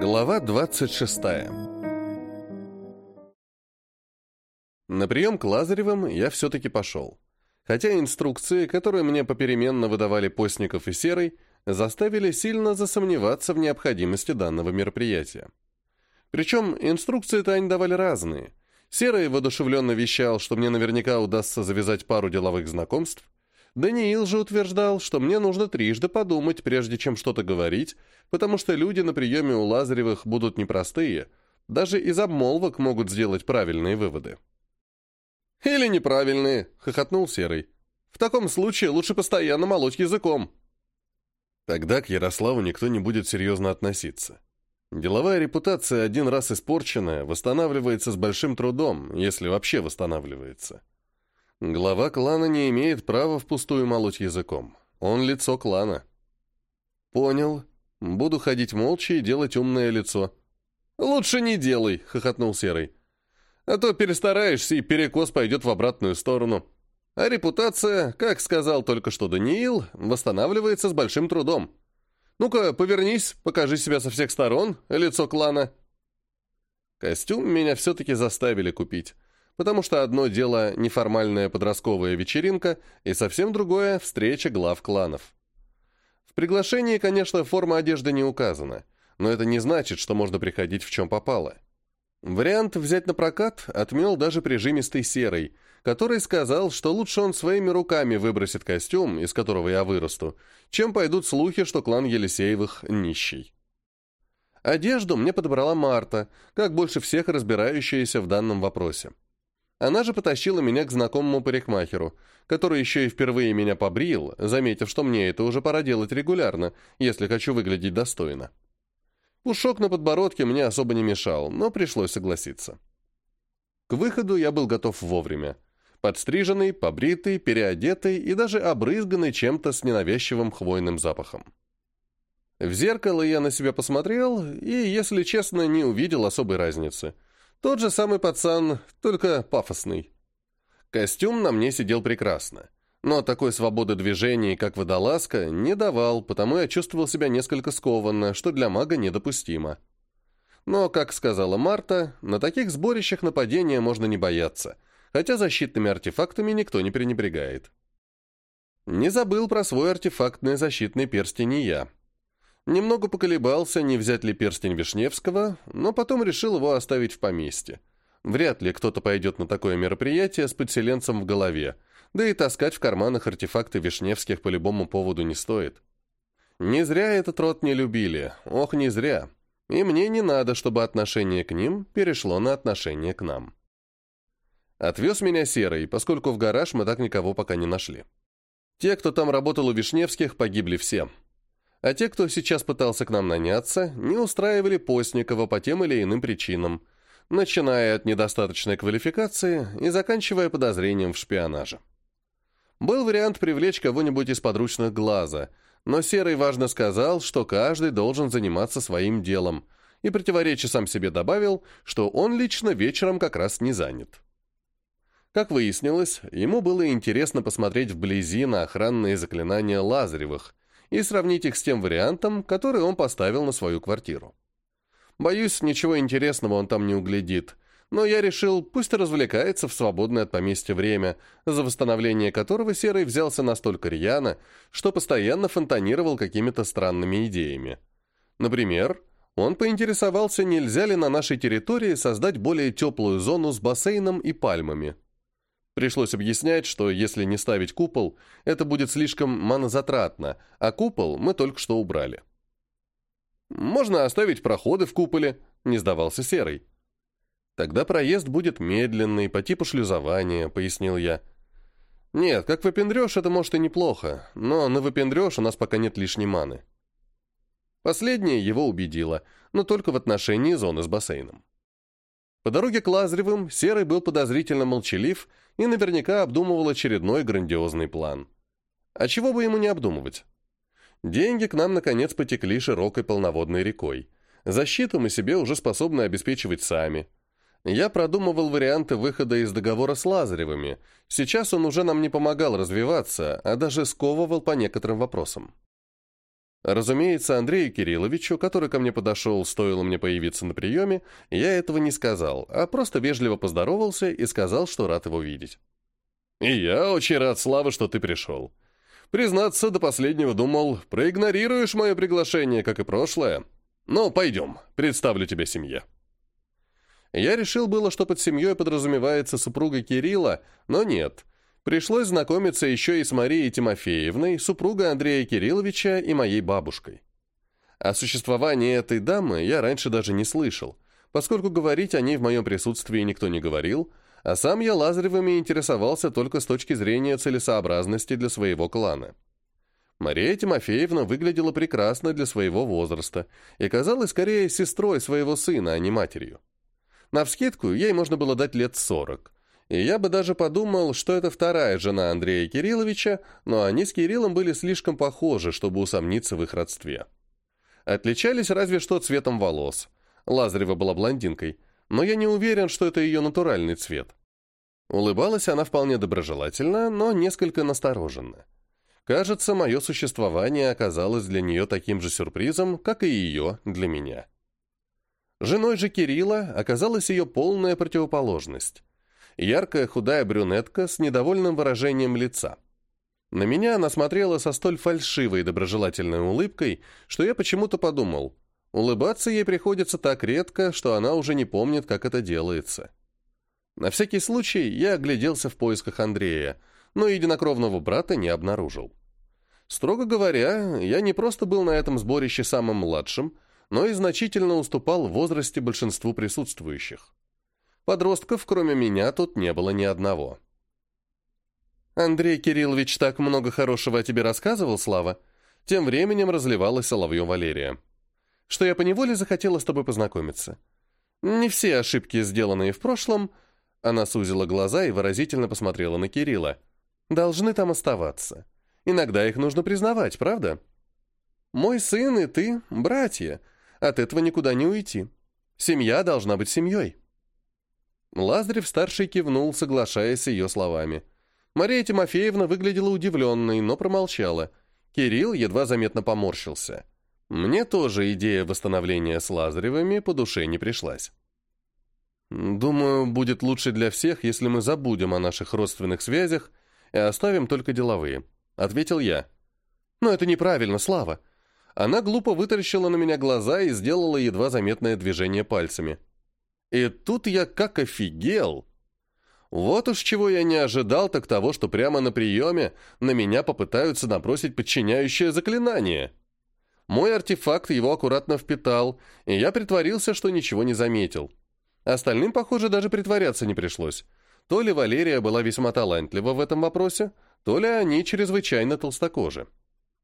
Глава 26 На прием к Лазаревым я все-таки пошел. Хотя инструкции, которые мне попеременно выдавали Постников и Серый, заставили сильно засомневаться в необходимости данного мероприятия. Причем инструкции-то они давали разные. Серый воодушевленно вещал, что мне наверняка удастся завязать пару деловых знакомств, Даниил же утверждал, что мне нужно трижды подумать, прежде чем что-то говорить, потому что люди на приеме у Лазаревых будут непростые, даже из обмолвок могут сделать правильные выводы. «Или неправильные», — хохотнул Серый. «В таком случае лучше постоянно молоть языком». Тогда к Ярославу никто не будет серьезно относиться. Деловая репутация, один раз испорченная, восстанавливается с большим трудом, если вообще восстанавливается. Глава клана не имеет права впустую молоть языком. Он лицо клана. Понял. Буду ходить молча и делать умное лицо. Лучше не делай, хохотнул Серый. А то перестараешься, и перекос пойдет в обратную сторону. А репутация, как сказал только что Даниил, восстанавливается с большим трудом. Ну-ка, повернись, покажи себя со всех сторон, лицо клана. Костюм меня все-таки заставили купить потому что одно дело неформальная подростковая вечеринка и совсем другое – встреча глав кланов. В приглашении, конечно, форма одежды не указана, но это не значит, что можно приходить в чем попало. Вариант взять на прокат отмел даже прижимистый серый, который сказал, что лучше он своими руками выбросит костюм, из которого я вырасту, чем пойдут слухи, что клан Елисеевых нищий. Одежду мне подобрала Марта, как больше всех разбирающаяся в данном вопросе. Она же потащила меня к знакомому парикмахеру, который еще и впервые меня побрил, заметив, что мне это уже пора делать регулярно, если хочу выглядеть достойно. Пушок на подбородке мне особо не мешал, но пришлось согласиться. К выходу я был готов вовремя. Подстриженный, побритый, переодетый и даже обрызганный чем-то с ненавязчивым хвойным запахом. В зеркало я на себя посмотрел и, если честно, не увидел особой разницы – тот же самый пацан, только пафосный. Костюм на мне сидел прекрасно. Но такой свободы движений, как водолазка, не давал, потому я чувствовал себя несколько скованно, что для мага недопустимо. Но, как сказала Марта, на таких сборищах нападения можно не бояться, хотя защитными артефактами никто не пренебрегает. Не забыл про свой артефактный защитный перстень и я. Немного поколебался, не взять ли перстень Вишневского, но потом решил его оставить в поместье. Вряд ли кто-то пойдет на такое мероприятие с подселенцем в голове, да и таскать в карманах артефакты Вишневских по любому поводу не стоит. Не зря этот род не любили, ох, не зря. И мне не надо, чтобы отношение к ним перешло на отношение к нам. Отвез меня Серый, поскольку в гараж мы так никого пока не нашли. Те, кто там работал у Вишневских, погибли все. А те, кто сейчас пытался к нам наняться, не устраивали Постникова по тем или иным причинам, начиная от недостаточной квалификации и заканчивая подозрением в шпионаже. Был вариант привлечь кого-нибудь из подручных глаза, но Серый важно сказал, что каждый должен заниматься своим делом, и противоречие сам себе добавил, что он лично вечером как раз не занят. Как выяснилось, ему было интересно посмотреть вблизи на охранные заклинания Лазаревых, и сравнить их с тем вариантом, который он поставил на свою квартиру. Боюсь, ничего интересного он там не углядит, но я решил, пусть развлекается в свободное от поместья время, за восстановление которого Серый взялся настолько рьяно, что постоянно фонтанировал какими-то странными идеями. Например, он поинтересовался, нельзя ли на нашей территории создать более теплую зону с бассейном и пальмами. Пришлось объяснять, что если не ставить купол, это будет слишком манозатратно, а купол мы только что убрали. «Можно оставить проходы в куполе», — не сдавался Серый. «Тогда проезд будет медленный, по типу шлюзования», — пояснил я. «Нет, как выпендрешь, это может и неплохо, но на выпендрешь у нас пока нет лишней маны». Последнее его убедило, но только в отношении зоны с бассейном. По дороге к Лазревым Серый был подозрительно молчалив и наверняка обдумывал очередной грандиозный план. А чего бы ему не обдумывать? Деньги к нам, наконец, потекли широкой полноводной рекой. Защиту мы себе уже способны обеспечивать сами. Я продумывал варианты выхода из договора с Лазаревыми. Сейчас он уже нам не помогал развиваться, а даже сковывал по некоторым вопросам. Разумеется, Андрею Кирилловичу, который ко мне подошел, стоило мне появиться на приеме, я этого не сказал, а просто вежливо поздоровался и сказал, что рад его видеть. «И я очень рад, Слава, что ты пришел. Признаться, до последнего думал, проигнорируешь мое приглашение, как и прошлое. Но пойдем, представлю тебе семье». Я решил было, что под семьей подразумевается супруга Кирилла, но нет — Пришлось знакомиться еще и с Марией Тимофеевной, супругой Андрея Кирилловича и моей бабушкой. О существовании этой дамы я раньше даже не слышал, поскольку говорить о ней в моем присутствии никто не говорил, а сам я Лазаревыми интересовался только с точки зрения целесообразности для своего клана. Мария Тимофеевна выглядела прекрасно для своего возраста и казалась скорее сестрой своего сына, а не матерью. Навскидку ей можно было дать лет сорок и я бы даже подумал, что это вторая жена Андрея Кирилловича, но они с Кириллом были слишком похожи, чтобы усомниться в их родстве. Отличались разве что цветом волос. Лазарева была блондинкой, но я не уверен, что это ее натуральный цвет. Улыбалась она вполне доброжелательно, но несколько настороженно. Кажется, мое существование оказалось для нее таким же сюрпризом, как и ее для меня. Женой же Кирилла оказалась ее полная противоположность яркая худая брюнетка с недовольным выражением лица. На меня она смотрела со столь фальшивой доброжелательной улыбкой, что я почему-то подумал, улыбаться ей приходится так редко, что она уже не помнит, как это делается. На всякий случай я огляделся в поисках Андрея, но единокровного брата не обнаружил. Строго говоря, я не просто был на этом сборище самым младшим, но и значительно уступал в возрасте большинству присутствующих. Подростков, кроме меня, тут не было ни одного. Андрей Кириллович так много хорошего о тебе рассказывал, Слава, тем временем разливалась соловьем Валерия, что я поневоле захотела с тобой познакомиться. Не все ошибки, сделанные в прошлом, она сузила глаза и выразительно посмотрела на Кирилла, должны там оставаться. Иногда их нужно признавать, правда? Мой сын и ты — братья, от этого никуда не уйти. Семья должна быть семьей. Лазарев-старший кивнул, соглашаясь с ее словами. Мария Тимофеевна выглядела удивленной, но промолчала. Кирилл едва заметно поморщился. Мне тоже идея восстановления с Лазаревыми по душе не пришлась. «Думаю, будет лучше для всех, если мы забудем о наших родственных связях и оставим только деловые», — ответил я. «Но это неправильно, Слава». Она глупо вытаращила на меня глаза и сделала едва заметное движение пальцами. И тут я как офигел. Вот уж чего я не ожидал, так того, что прямо на приеме на меня попытаются набросить подчиняющее заклинание. Мой артефакт его аккуратно впитал, и я притворился, что ничего не заметил. Остальным, похоже, даже притворяться не пришлось. То ли Валерия была весьма талантлива в этом вопросе, то ли они чрезвычайно толстокожи.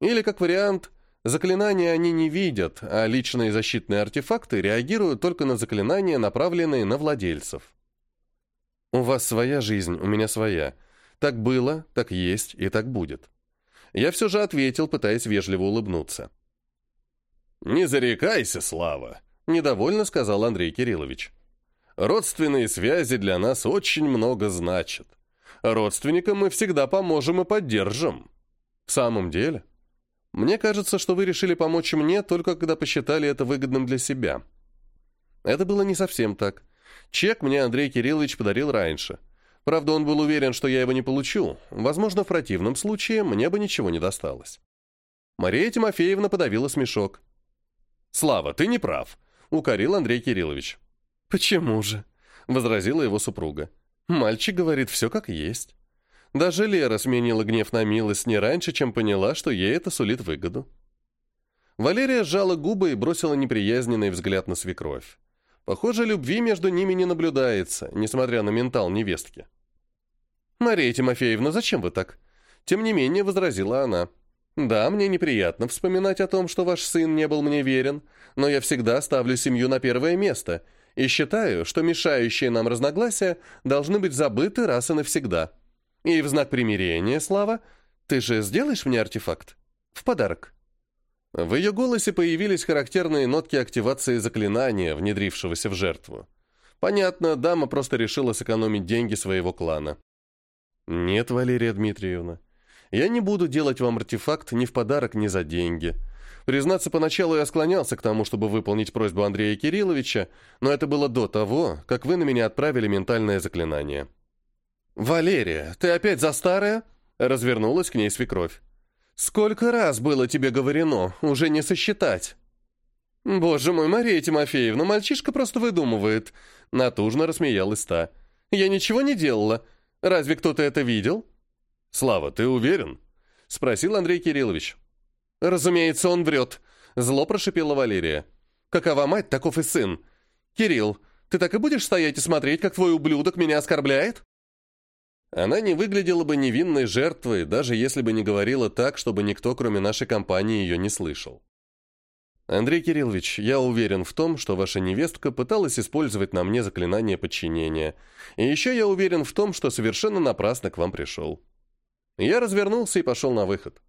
Или, как вариант, Заклинания они не видят, а личные защитные артефакты реагируют только на заклинания, направленные на владельцев. «У вас своя жизнь, у меня своя. Так было, так есть и так будет». Я все же ответил, пытаясь вежливо улыбнуться. «Не зарекайся, Слава!» – недовольно сказал Андрей Кириллович. «Родственные связи для нас очень много значат. Родственникам мы всегда поможем и поддержим». «В самом деле?» Мне кажется, что вы решили помочь мне, только когда посчитали это выгодным для себя. Это было не совсем так. Чек мне Андрей Кириллович подарил раньше. Правда, он был уверен, что я его не получу. Возможно, в противном случае мне бы ничего не досталось. Мария Тимофеевна подавила смешок. «Слава, ты не прав», — укорил Андрей Кириллович. «Почему же?» — возразила его супруга. «Мальчик говорит все как есть». Даже Лера сменила гнев на милость не раньше, чем поняла, что ей это сулит выгоду. Валерия сжала губы и бросила неприязненный взгляд на свекровь. Похоже, любви между ними не наблюдается, несмотря на ментал невестки. «Мария Тимофеевна, зачем вы так?» Тем не менее, возразила она. «Да, мне неприятно вспоминать о том, что ваш сын не был мне верен, но я всегда ставлю семью на первое место и считаю, что мешающие нам разногласия должны быть забыты раз и навсегда». И в знак примирения, Слава, ты же сделаешь мне артефакт? В подарок». В ее голосе появились характерные нотки активации заклинания, внедрившегося в жертву. Понятно, дама просто решила сэкономить деньги своего клана. «Нет, Валерия Дмитриевна, я не буду делать вам артефакт ни в подарок, ни за деньги. Признаться, поначалу я склонялся к тому, чтобы выполнить просьбу Андрея Кирилловича, но это было до того, как вы на меня отправили ментальное заклинание». «Валерия, ты опять за старое?» — развернулась к ней свекровь. «Сколько раз было тебе говорено, уже не сосчитать». «Боже мой, Мария Тимофеевна, мальчишка просто выдумывает!» Натужно рассмеялась та. «Я ничего не делала. Разве кто-то это видел?» «Слава, ты уверен?» Спросил Андрей Кириллович. «Разумеется, он врет», — зло прошипела Валерия. «Какова мать, таков и сын. Кирилл, ты так и будешь стоять и смотреть, как твой ублюдок меня оскорбляет?» Она не выглядела бы невинной жертвой, даже если бы не говорила так, чтобы никто, кроме нашей компании, ее не слышал. Андрей Кириллович, я уверен в том, что ваша невестка пыталась использовать на мне заклинание подчинения. И еще я уверен в том, что совершенно напрасно к вам пришел. Я развернулся и пошел на выход.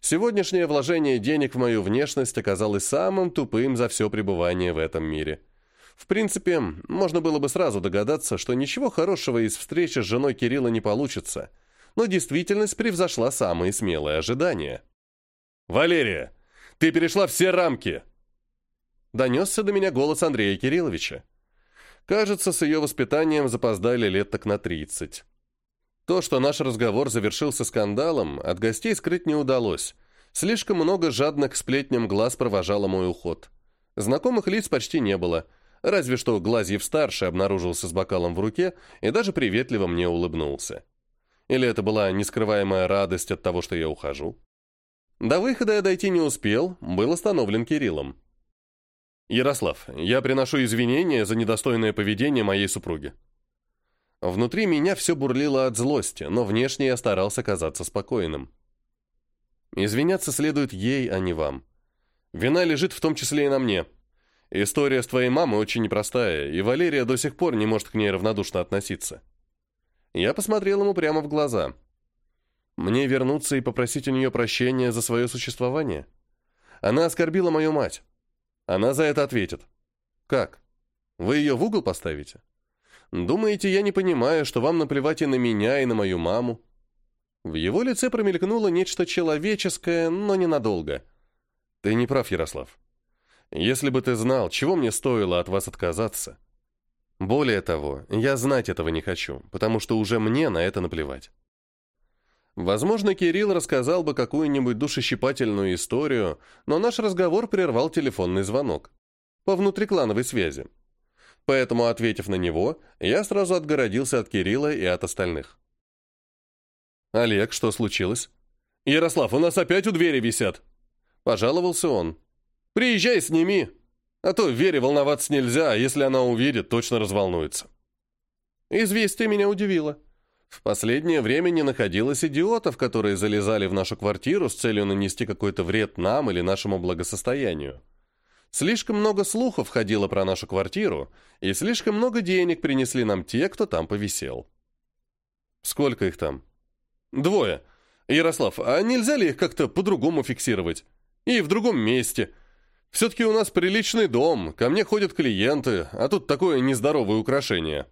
Сегодняшнее вложение денег в мою внешность оказалось самым тупым за все пребывание в этом мире. В принципе, можно было бы сразу догадаться, что ничего хорошего из встречи с женой Кирилла не получится, но действительность превзошла самые смелые ожидания. «Валерия, ты перешла все рамки!» Донесся до меня голос Андрея Кирилловича. Кажется, с ее воспитанием запоздали лет так на 30. То, что наш разговор завершился скандалом, от гостей скрыть не удалось. Слишком много жадных сплетням глаз провожало мой уход. Знакомых лиц почти не было – разве что Глазьев-старший обнаружился с бокалом в руке и даже приветливо мне улыбнулся. Или это была нескрываемая радость от того, что я ухожу? До выхода я дойти не успел, был остановлен Кириллом. «Ярослав, я приношу извинения за недостойное поведение моей супруги». Внутри меня все бурлило от злости, но внешне я старался казаться спокойным. Извиняться следует ей, а не вам. Вина лежит в том числе и на мне. История с твоей мамой очень непростая, и Валерия до сих пор не может к ней равнодушно относиться. Я посмотрел ему прямо в глаза. Мне вернуться и попросить у нее прощения за свое существование? Она оскорбила мою мать. Она за это ответит. Как? Вы ее в угол поставите? Думаете, я не понимаю, что вам наплевать и на меня, и на мою маму? В его лице промелькнуло нечто человеческое, но ненадолго. Ты не прав, Ярослав. Если бы ты знал, чего мне стоило от вас отказаться. Более того, я знать этого не хочу, потому что уже мне на это наплевать. Возможно, Кирилл рассказал бы какую-нибудь душещипательную историю, но наш разговор прервал телефонный звонок. По внутриклановой связи. Поэтому, ответив на него, я сразу отгородился от Кирилла и от остальных. «Олег, что случилось?» «Ярослав, у нас опять у двери висят!» Пожаловался он. Приезжай, сними. А то Вере волноваться нельзя, а если она увидит, точно разволнуется. Известие меня удивило. В последнее время не находилось идиотов, которые залезали в нашу квартиру с целью нанести какой-то вред нам или нашему благосостоянию. Слишком много слухов ходило про нашу квартиру, и слишком много денег принесли нам те, кто там повисел. Сколько их там? Двое. Ярослав, а нельзя ли их как-то по-другому фиксировать? И в другом месте, все-таки у нас приличный дом, ко мне ходят клиенты, а тут такое нездоровое украшение.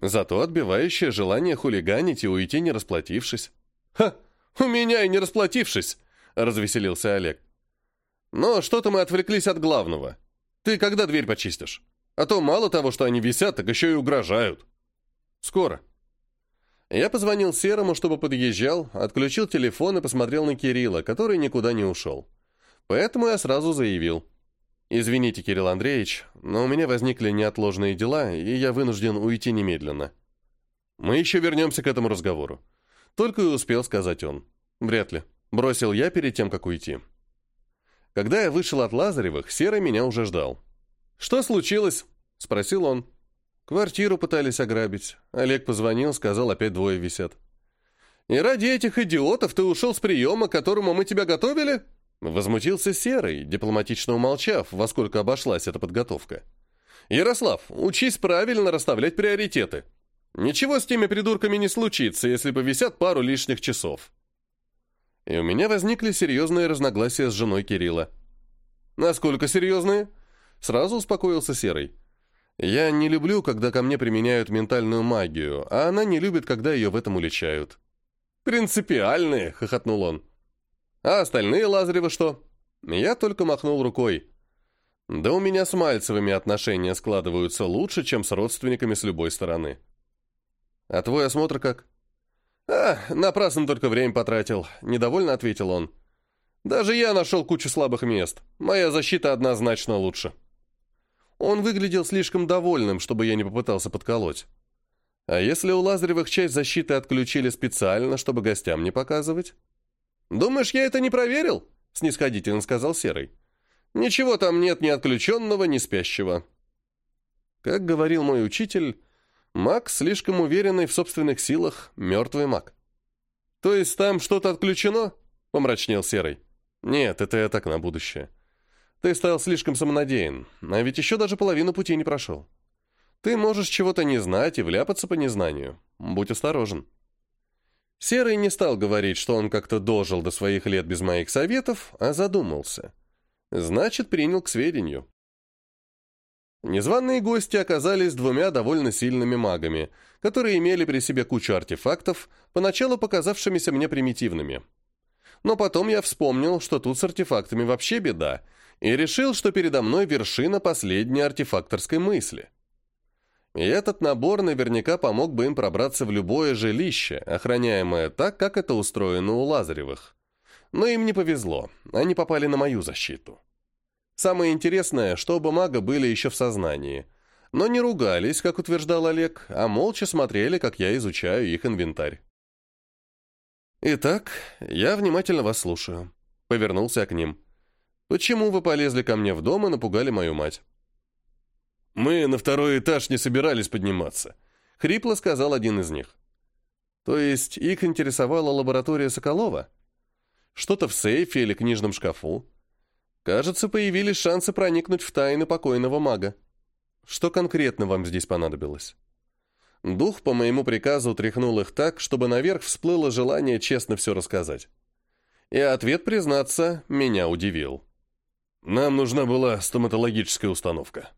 Зато отбивающее желание хулиганить и уйти, не расплатившись. «Ха! У меня и не расплатившись!» — развеселился Олег. «Но что-то мы отвлеклись от главного. Ты когда дверь почистишь? А то мало того, что они висят, так еще и угрожают». «Скоро». Я позвонил Серому, чтобы подъезжал, отключил телефон и посмотрел на Кирилла, который никуда не ушел. Поэтому я сразу заявил. «Извините, Кирилл Андреевич, но у меня возникли неотложные дела, и я вынужден уйти немедленно». «Мы еще вернемся к этому разговору». Только и успел сказать он. «Вряд ли». Бросил я перед тем, как уйти. Когда я вышел от Лазаревых, Серый меня уже ждал. «Что случилось?» — спросил он. «Квартиру пытались ограбить». Олег позвонил, сказал, опять двое висят. «И ради этих идиотов ты ушел с приема, к которому мы тебя готовили?» Возмутился Серый, дипломатично умолчав, во сколько обошлась эта подготовка. «Ярослав, учись правильно расставлять приоритеты. Ничего с теми придурками не случится, если повисят пару лишних часов». И у меня возникли серьезные разногласия с женой Кирилла. «Насколько серьезные?» Сразу успокоился Серый. «Я не люблю, когда ко мне применяют ментальную магию, а она не любит, когда ее в этом уличают». «Принципиальные!» — хохотнул он. А остальные Лазаревы что? Я только махнул рукой. Да у меня с Мальцевыми отношения складываются лучше, чем с родственниками с любой стороны. А твой осмотр как? А, напрасно только время потратил, недовольно ответил он. Даже я нашел кучу слабых мест. Моя защита однозначно лучше. Он выглядел слишком довольным, чтобы я не попытался подколоть. А если у Лазаревых часть защиты отключили специально, чтобы гостям не показывать? «Думаешь, я это не проверил?» — снисходительно сказал Серый. «Ничего там нет ни отключенного, ни спящего». Как говорил мой учитель, маг, слишком уверенный в собственных силах, мертвый маг. «То есть там что-то отключено?» — помрачнел Серый. «Нет, это я так на будущее. Ты стал слишком самонадеян, а ведь еще даже половину пути не прошел. Ты можешь чего-то не знать и вляпаться по незнанию. Будь осторожен». Серый не стал говорить, что он как-то дожил до своих лет без моих советов, а задумался. Значит, принял к сведению. Незваные гости оказались двумя довольно сильными магами, которые имели при себе кучу артефактов, поначалу показавшимися мне примитивными. Но потом я вспомнил, что тут с артефактами вообще беда, и решил, что передо мной вершина последней артефакторской мысли – и этот набор наверняка помог бы им пробраться в любое жилище, охраняемое так, как это устроено у Лазаревых. Но им не повезло, они попали на мою защиту. Самое интересное, что оба мага были еще в сознании. Но не ругались, как утверждал Олег, а молча смотрели, как я изучаю их инвентарь. «Итак, я внимательно вас слушаю», — повернулся к ним. «Почему вы полезли ко мне в дом и напугали мою мать?» «Мы на второй этаж не собирались подниматься», — хрипло сказал один из них. То есть их интересовала лаборатория Соколова? Что-то в сейфе или книжном шкафу? Кажется, появились шансы проникнуть в тайны покойного мага. Что конкретно вам здесь понадобилось? Дух по моему приказу тряхнул их так, чтобы наверх всплыло желание честно все рассказать. И ответ, признаться, меня удивил. Нам нужна была стоматологическая установка.